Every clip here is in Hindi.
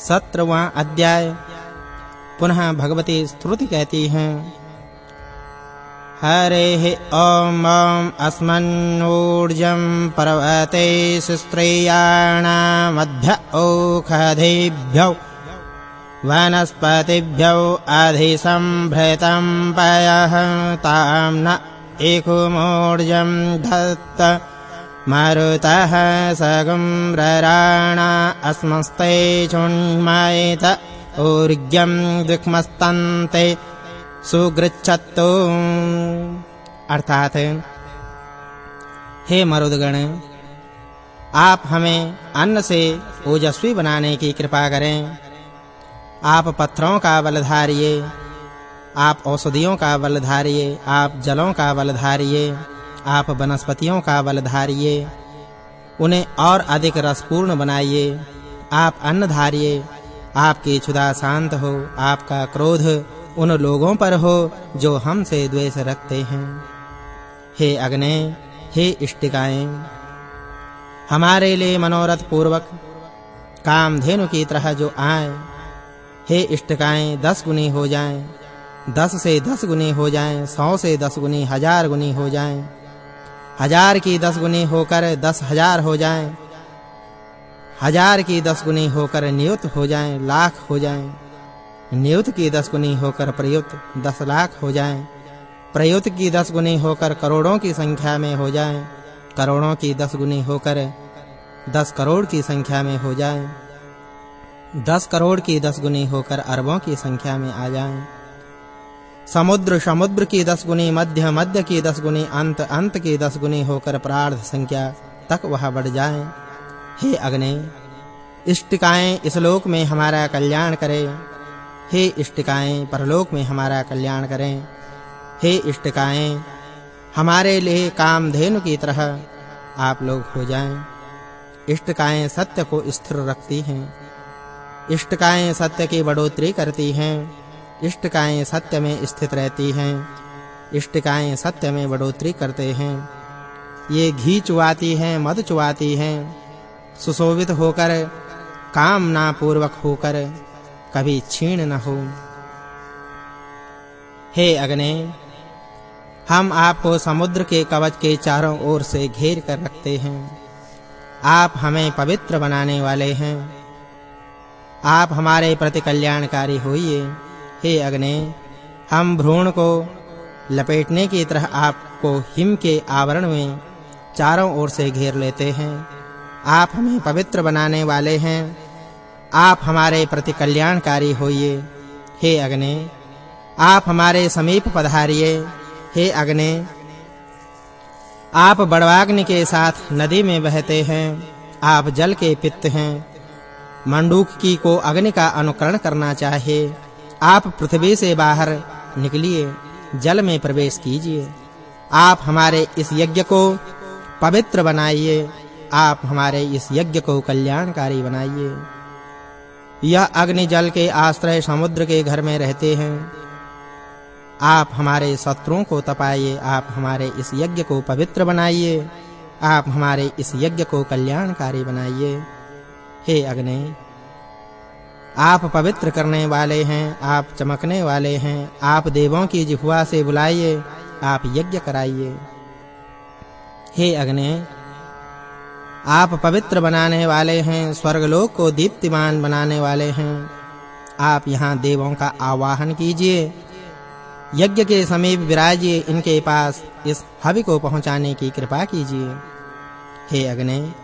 सत्रवां अध्याय। पुनः भगवती स्तुति कहती हैं, हरेः ॐ ॐ अस्मन्नूर्जं पर्वते सुस्त्रियाणामध्य ओखधिभ्यौ वनस्पतिभ्यौ अधिसम्भृतं पयः, तां न एकुमूर्जं धत्त मरुतः सगुम्रराणा अस्मस्ते चुण्मयित ऊर्ग्यं दिक्मस्तन्ते सुगृच्छत्तु। अर्थात, हे मरुदगण, आप हमें अन्न से ओजस्वी बनाने की कृपा करें। आप पत्थरों का बल धारिए, आप औषधियों का बल धारिए, आप जलों का बल धारिए। आप वनस्पतियों का बल धारिए, उन्हें और अधिक रसपूर्ण बनाइए। आप अन्न धारिए, आपकी क्षुधा शांत हो, आपका क्रोध उन लोगों पर हो जो हमसे द्वेष रखते हैं। हे अग्नि, हे इष्टिकाएँ, हमारे लिए मनोरथ पूर्वक कामधेनु की तरह जो आए, हे इष्टिकाएँ, दस गुनी हो जाएँ, दस से दस गुनी हो जाएँ, सौ से दस गुनी, हज़ार गुनी हो जाएँ हज़ार की दस गुनी होकर दस हज़ार हो जाएँ। हज़ार की दस गुनी होकर नियुक्त हो जाएँ, लाख हो जाएँ। नियुक्त की दस गुनी होकर प्रयुक्त दस लाख हो जाएँ। प्रयुक्त की दस गुनी होकर करोड़ों की संख्या में हो जाएँ। करोड़ों की दस गुनी होकर दस करोड़ की संख्या में हो जाएँ। दस करोड़ की दस गुनी होकर अरबों की संख्या में आ जाएँ। समुद्र समुद्र की दस गुनी, मध्य मध्य की दस गुनी, अंत अंत की दस गुनी होकर प्रार्थ संख्या तक वह बढ़ जाए। हे अग्नि, इष्टिकाएँ इस लोक में हमारा कल्याण करें। हे इष्टिकाएँ परलोक में हमारा कल्याण करें। हे इष्टिकाएँ, हमारे लिए कामधेनु की तरह आप लोग हो जाएँ। इष्टिकाएँ सत्य को स्थिर रखती हैं। इष्टिकाएँ सत्य की बढ़ोतरी करती हैं। इष्टिकाएँ सत्य में स्थित रहती हैं, इष्टिकाएँ सत्य में बढ़ोतरी करते हैं। ये घी चुवाती हैं, मद चुवाती हैं, सुशोभित होकर कामना पूर्वक होकर कभी छीण न हो। हे अग्नि, हम आपको समुद्र के कवच के चारों ओर से घेर कर रखते हैं। आप हमें पवित्र बनाने वाले हैं। आप हमारे प्रति कल्याणकारी होइए। हे अग्नि, हम भ्रूण को लपेटने की तरह आपको हिम के आवरण में चारों ओर से घेर लेते हैं। आप हमें पवित्र बनाने वाले हैं। आप हमारे प्रति कल्याणकारी होइए। हे अग्नि, आप हमारे समीप पधारिए। हे अग्नि, आप बड़वाग्नि के साथ नदी में बहते हैं। आप जल के पित्त हैं। मंडूक की को अग्नि का अनुकरण करना चाहिए। आप पृथ्वी से बाहर निकलिए, जल में प्रवेश कीजिए। आप हमारे इस यज्ञ को पवित्र बनाइए। आप हमारे इस यज्ञ को कल्याणकारी बनाइए। यह अग्नि जल के आश्रय समुद्र के घर में रहते हैं। आप हमारे शत्रुओं को तपाइए। आप हमारे इस यज्ञ को पवित्र बनाइए। आप हमारे इस यज्ञ को कल्याणकारी बनाइए। हे अग्नि आप पवित्र करने वाले हैं, आप चमकने वाले हैं, आप देवों की जिह्वा से बुलाइए, आप यज्ञ कराइए। हे अग्नि, आप पवित्र बनाने वाले हैं, स्वर्गलोक को दीप्तिमान बनाने वाले हैं। आप यहाँ देवों का आवाहन कीजिए। यज्ञ के समीप विराजिए इनके पास, इस हवि को पहुँचाने की कृपा कीजिए। हे अग्नि,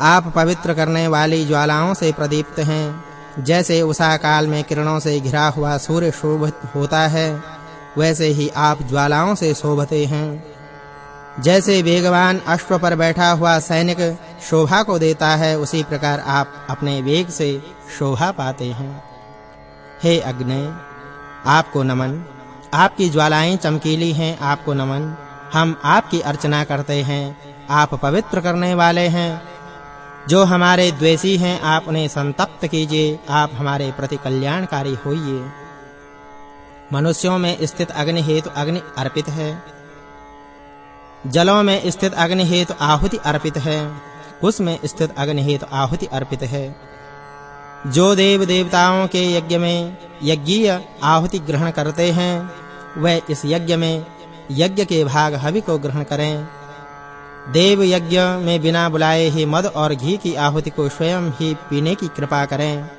आप पवित्र करने वाली ज्वालाओं से प्रदीप्त हैं जैसे उषा काल में किरणों से घिरा हुआ सूर्य शोभित होता है, वैसे ही आप ज्वालाओं से शोभते हैं। जैसे वेगवान अश्व पर बैठा हुआ सैनिक शोभा को देता है, उसी प्रकार आप अपने वेग से शोभा पाते हैं। हे अग्नि, आपको नमन। आपकी ज्वालाएँ चमकीली हैं, आपको नमन। हम आपकी अर्चना करते हैं, आप पवित्र करने वाले हैं जो हमारे द्वेषी हैं, आप उन्हें संतप्त कीजिए, आप हमारे प्रति कल्याणकारी होइए। मनुष्यों में स्थित अग्नि हेतु अग्नि अर्पित है। जलों में स्थित अग्नि हेतु आहुति अर्पित है। कुश में स्थित अग्नि हेतु आहुति अर्पित है। जो देव देवताओं के यज्ञ में यज्ञीय आहुति ग्रहण करते हैं, वह इस यज्ञ में यज्ञ के भाग हवि को ग्रहण करें। देव यज्ञ में बिना बुलाए ही मद और घी की आहुति को स्वयं ही पीने की कृपा करें।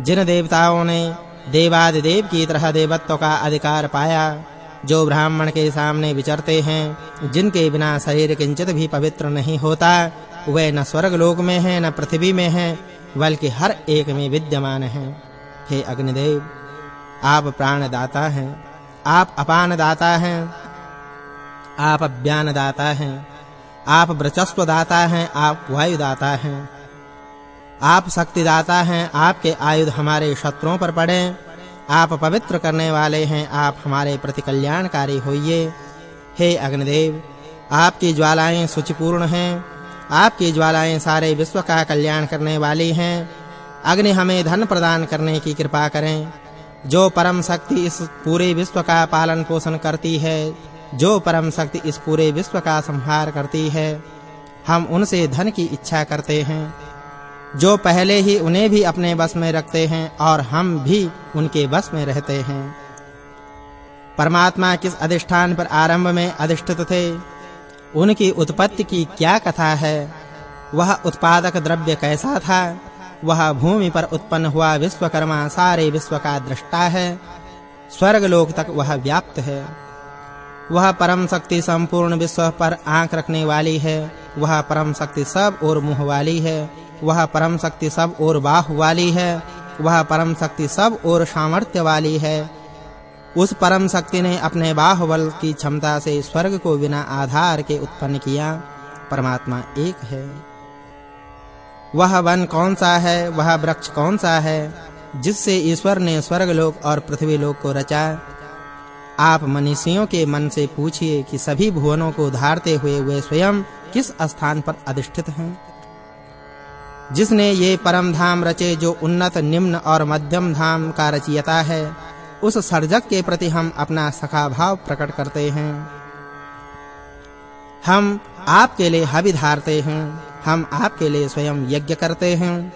जिन देवताओं ने देवादिदेव की तरह देवत्व का अधिकार पाया, जो ब्राह्मण के सामने विचरते हैं, जिनके बिना शरीर किंचित भी पवित्र नहीं होता, वे न स्वर्ग लोक में हैं, न पृथ्वी में हैं, बल्कि हर एक में विद्यमान हैं। हे अग्निदेव, आप प्राण दाता हैं, आप अपान दाता हैं, आप अज्ञान दाता हैं। आप वृचस्व दाता हैं, आप वायु दाता हैं। आप शक्ति दाता हैं, आपके आयुध हमारे शत्रुओं पर पड़े। आप पवित्र करने वाले हैं, आप हमारे प्रति कल्याणकारी होइए। हे अग्निदेव, आपकी ज्वालाएँ सुचिपूर्ण हैं। आपकी ज्वालाएँ सारे विश्व का कल्याण करने वाली हैं। अग्नि हमें धन प्रदान करने की कृपा करें। जो परम शक्ति इस पूरे विश्व का पालन पोषण करती है जो परम शक्ति इस पूरे विश्व का संहार करती है, हम उनसे धन की इच्छा करते हैं। जो पहले ही उन्हें भी अपने बस में रखते हैं और हम भी उनके बस में रहते हैं। परमात्मा किस अधिष्ठान पर आरंभ में अधिष्ठित थे? उनकी उत्पत्ति की क्या कथा है? वह उत्पादक द्रव्य कैसा था? वह भूमि पर उत्पन्न हुआ विश्वकर्मा सारे विश्व का दृष्टा है। स्वर्ग लोक तक वह व्याप्त है। वह परम शक्ति संपूर्ण विश्व पर आँख रखने वाली है। वह परम शक्ति सब और मुँह वाली है। वह परम शक्ति सब और बाहु वाली है। वह परम शक्ति सब और सामर्थ्य वाली है। उस परम शक्ति ने अपने बाहुबल की क्षमता से स्वर्ग को बिना आधार के उत्पन्न किया। परमात्मा एक है। वह वन कौन सा है? वह वृक्ष कौन सा है? जिससे ईश्वर ने स्वर्ग लोक और पृथ्वी लोक को रचा। आप मनीषियों के मन से पूछिए कि सभी भुवनों को धारते हुए वे स्वयं किस स्थान पर अधिष्ठित हैं? जिसने ये परम धाम रचे जो उन्नत निम्न और मध्यम धाम का रचयिता है, उस सर्जक के प्रति हम अपना सखा भाव प्रकट करते हैं। हम आपके लिए हवि धारते हैं, हम आपके लिए स्वयं यज्ञ करते हैं,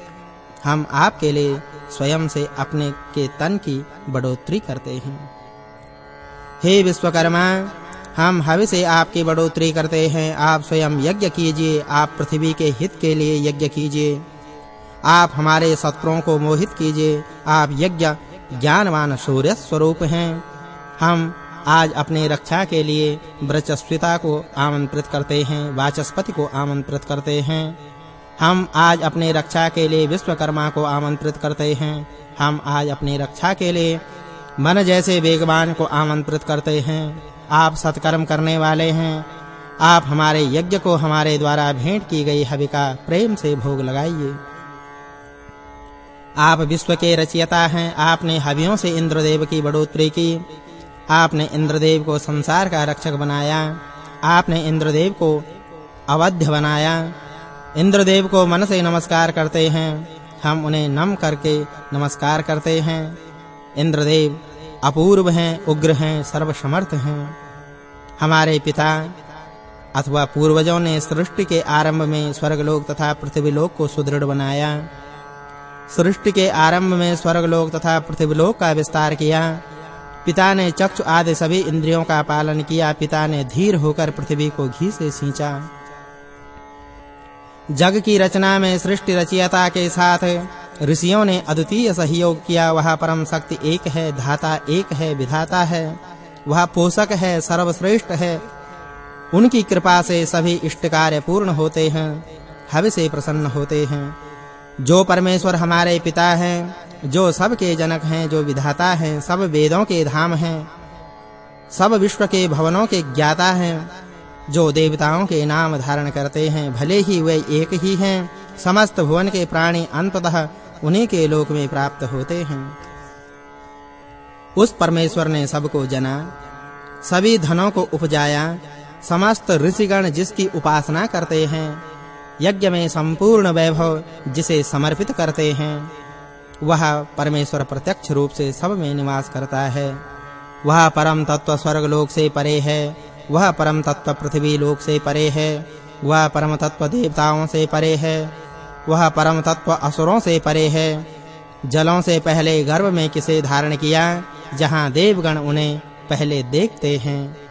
हम आपके लिए स्वयं से अपने के तन की बढ़ोतरी करते हैं। हे विश्वकर्मा, हम हवि से आपकी बढ़ोतरी करते हैं। आप स्वयं यज्ञ कीजिए, आप पृथ्वी के हित के लिए यज्ञ कीजिए। आप हमारे शत्रुओं को मोहित कीजिए। आप यज्ञ ज्ञानवान सूर्य स्वरूप हैं। हम आज अपने रक्षा के लिए वृचस्विता को आमंत्रित करते हैं, वाचस्पति को आमंत्रित करते हैं। हम आज अपने रक्षा के लिए विश्वकर्मा को आमंत्रित करते हैं। हम आज अपनी रक्षा के लिए मन जैसे वेगवान को आमंत्रित करते हैं। आप सत्कर्म करने वाले हैं। आप हमारे यज्ञ को हमारे द्वारा भेंट की गई हवि का प्रेम से भोग लगाइए। आप विश्व के रचयिता हैं। आपने हवियों से इंद्रदेव की बढ़ोतरी की। आपने इंद्रदेव को संसार का रक्षक बनाया। आपने इंद्रदेव को अवध्य बनाया। इंद्रदेव को मन से नमस्कार करते हैं। हम उन्हें नम करके नमस्कार करते हैं। इंद्रदेव अपूर्व हैं, उग्र हैं, सर्वसमर्थ हैं। हमारे पिता अथवा पूर्वजों ने सृष्टि के आरंभ में स्वर्गलोक तथा पृथ्वीलोक को सुदृढ़ बनाया। सृष्टि के आरंभ में स्वर्गलोक तथा पृथ्वीलोक का विस्तार किया। पिता ने चक्षु आदि सभी इंद्रियों का पालन किया। पिता ने धीर होकर पृथ्वी को घी से सींचा। जग की रचना में सृष्टि रचयिता के साथ ऋषियों ने अद्वितीय सहयोग किया। वह परम शक्ति एक है, धाता एक है, विधाता है। वह पोषक है, सर्वश्रेष्ठ है। उनकी कृपा से सभी इष्ट कार्य पूर्ण होते हैं हवि से प्रसन्न होते हैं। जो परमेश्वर हमारे पिता हैं, जो सबके जनक हैं, जो विधाता हैं, सब वेदों के धाम हैं, सब विश्व के भवनों के ज्ञाता हैं, जो देवताओं के नाम धारण करते हैं, भले ही वे एक ही हैं, समस्त भुवन के प्राणी अंततः उन्हीं के लोक में प्राप्त होते हैं। उस परमेश्वर ने सबको जना, सभी धनों को उपजाया, समस्त ऋषिगण जिसकी उपासना करते हैं, यज्ञ में संपूर्ण वैभव जिसे समर्पित करते हैं, वह परमेश्वर प्रत्यक्ष रूप से सब में निवास करता है। वह परम तत्व स्वर्ग लोक से परे है, वह परम तत्व पृथ्वी लोक से परे है, वह परम तत्व देवताओं से परे है वह परम तत्व असुरों से परे है। जलों से पहले गर्भ में किसे धारण किया, जहाँ देवगण उन्हें पहले देखते हैं।